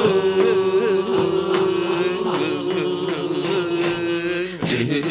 Oh Yo